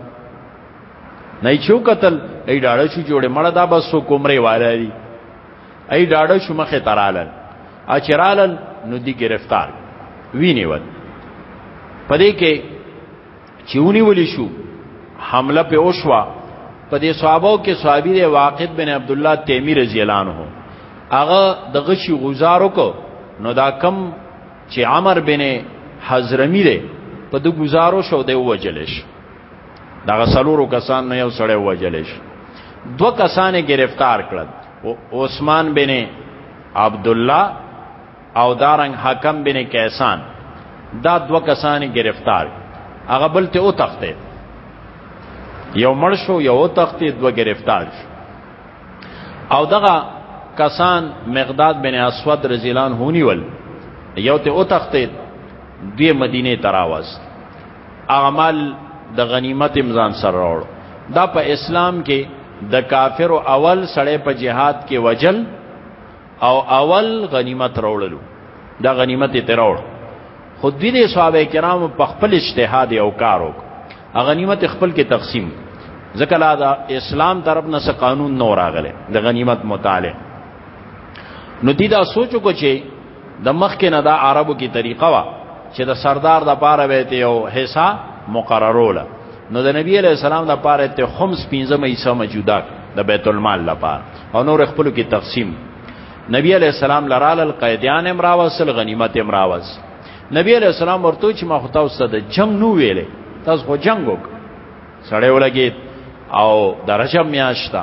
نه چو قتل ای ډاړه شو جوړې مړه دا بس سو کومرې واره دی ای ډاړه شو مخه ترالل اچرالل نو دی گرفتار ویني ود پدې کې چونی ولی شو حمله په اوشوا په دې صحابو کې صحابي دی واقد بن عبد الله تیمی رضی الله عنه هغه د غشي گزارو کو نو دا کم چې عمر بن حضرمی دی په د گزارو شو دی وجلش دا غسلورو کسان نه یو سړی وجلش دو کسان گرفتار کړل عثمان بن عبد الله او دارنګ حکم بن کیسان دا دو کسانی گرفتار هغه بل ته او تخته یو مړ شو یو او تخته دو گرفتار شو او دغه کسان مقداد بن اسود رضی الله عنه نیول یو ته او تخته دی مدینه تراوس اعمال د غنیمت امزان سره راوړ دا په اسلام کې د کافر اول سړی په جهاد کې وجل او اول غنیمت راوړلو دا غنیمت یې تراوړ خو دوی د صحابه کرامو په خپل اجتهاد او کار وک غنیمت خپل کې تقسیم ځکه لا دا اسلام طرف نه څه قانون نو راغله د غنیمت متعلق نو دي دا سوچو کو چې د مخ کې نه دا عربو کې طریقه وا چې د سردار د پاره وېته یو حصہ مقرروله نو د نبی علی السلام د پاره ته خمس پنځمه حصہ موجوده د بیت المال لپاره او نور خپل کې تقسیم نبی علی السلام لرال القیدان امراوسل غنیمت امراوس نبی علی السلام ورته چې ما خو تاسو ته جنگ نو ویلې تاسو خو جنگ وک سړی ولګي او درجه میاشتا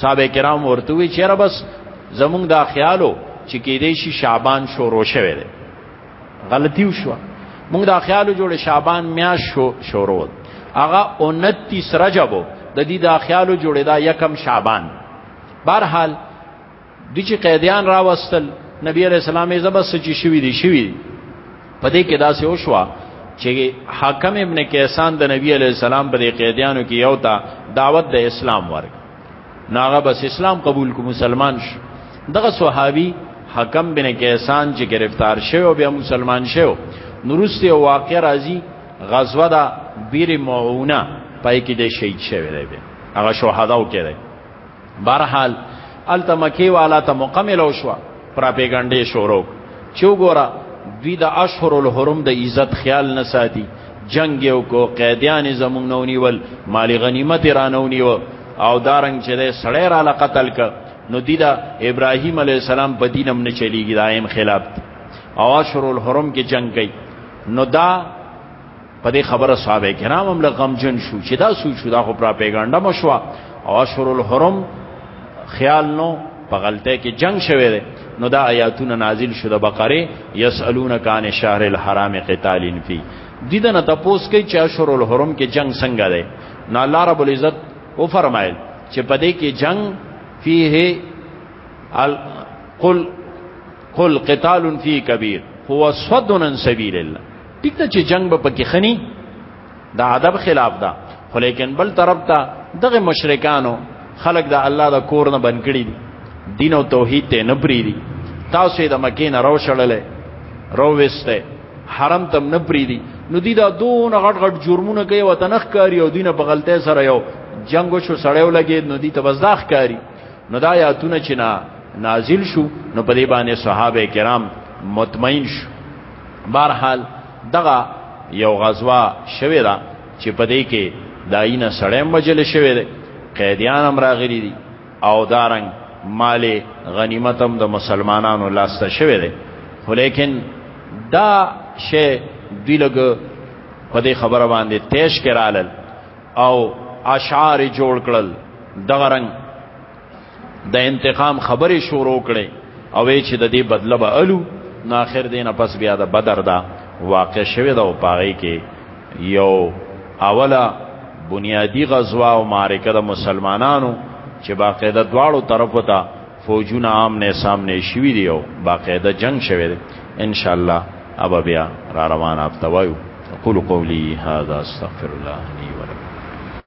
صاحب کرام ورته وی چیرې بس زمونږ دا خیالو چې کې دې شي شعبان شروع شوه غلطي وشو موږ دا خیال جوړ شعبان میاش شو شروع هغه 29 رجب د دې دا خیال جوړ دا یکم شعبان بهرحال د چې قیدیان راوستل نبی علیہ السلام یې زبر سچي شوی دی شوی په دې کې داسې وشو چې حاکم ابن کیسان د نبی علیہ السلام په قیدیانو کې یو تا دعوت د اسلام ورک ناغه بس اسلام قبول کو مسلمان شو دغه صحابي حکم بن کیسان چې گرفتار شوی او بیا مسلمان شوی نورسته او واقع راځي غزوه دا بیر معونه پای کې د شهید شوی دی هغه شهداو کې دی بهرحال التمکی والا ته مکمل او شو پراپیګانډې شروع چې وګوره دوی د اشهر الحرم د عزت خیال نه ساتي جنگ یو کو قیدیان زمونږ نو نیول مالی غنیمت را نو نیو او دارنګ چې د سړی را لقتل ک نو دی دا ابراهیم علی السلام په دینم نه چلیږي دایم خلاف او اشهر الحرم کې جنگ کوي نو دا په دې خبره صحابه کرام هم لغمجن شو چې دا سوچ دا خو پراپګاندا مشوا او اشهر الحرم خیال نو په غلطه کې جنگ شوه دی نو دا آیاتونه نازل شو د بقره یسالون کان شهر الحرام قتال فی دیدنه تاسو کې چې اشهر الحرم کې جنگ څنګه دی نو الله رب العزت او فرمایل چې په دې کې جنگ فيه قل قل قتال فی کبیر هو صدن سبیل الله ټیک ده چې جنگ به پکې خني دا ادب خلاف ده خو لیکن بل طرف ته دغه مشرکانو خلق د الله د کور نه بن کړی دي دین او توحید ته نه پری دي تاسو د مکې نه راو شړلې راو وسته حرم تم نه پری دي نو دی دا دون غټ غټ جرمونه کوي وطن ښکاری او دینه په غلطه سره یو جنگو شو سړیو لګید نو دی تبزداخ کاری نو دا یاتونه چې نا نازل شو نو په دې باندې صحابه کرام مطمئن شو بهرحال دغه یو غزوه شوې ده چې په دې کې داینه سړی مجل شوی دی قیدیان هم راغلي دي او دارنګ مال غنیمت هم د مسلمانانو لاسته شوی دی خو لیکن دا شی دوی لګ په دې خبره باندې تیش کرالل او اشعار جوړ کړل دغه رنګ د انتقام خبرې شروع کړي او چې د دې بدله به الو نو اخر دین پس بیا د بدر دا واقع شوه دا او پاره کې یو اوله بنیادی غزوا او معرکه د مسلمانانو چې باقاعده دواړو طرفو ته فوجونه عام نه سامنے شوی دی او باقاعده جنگ شوی دی ان شاء الله ابا بیا را روان افتوایو قول قولی هذا استغفر الله لي ولكم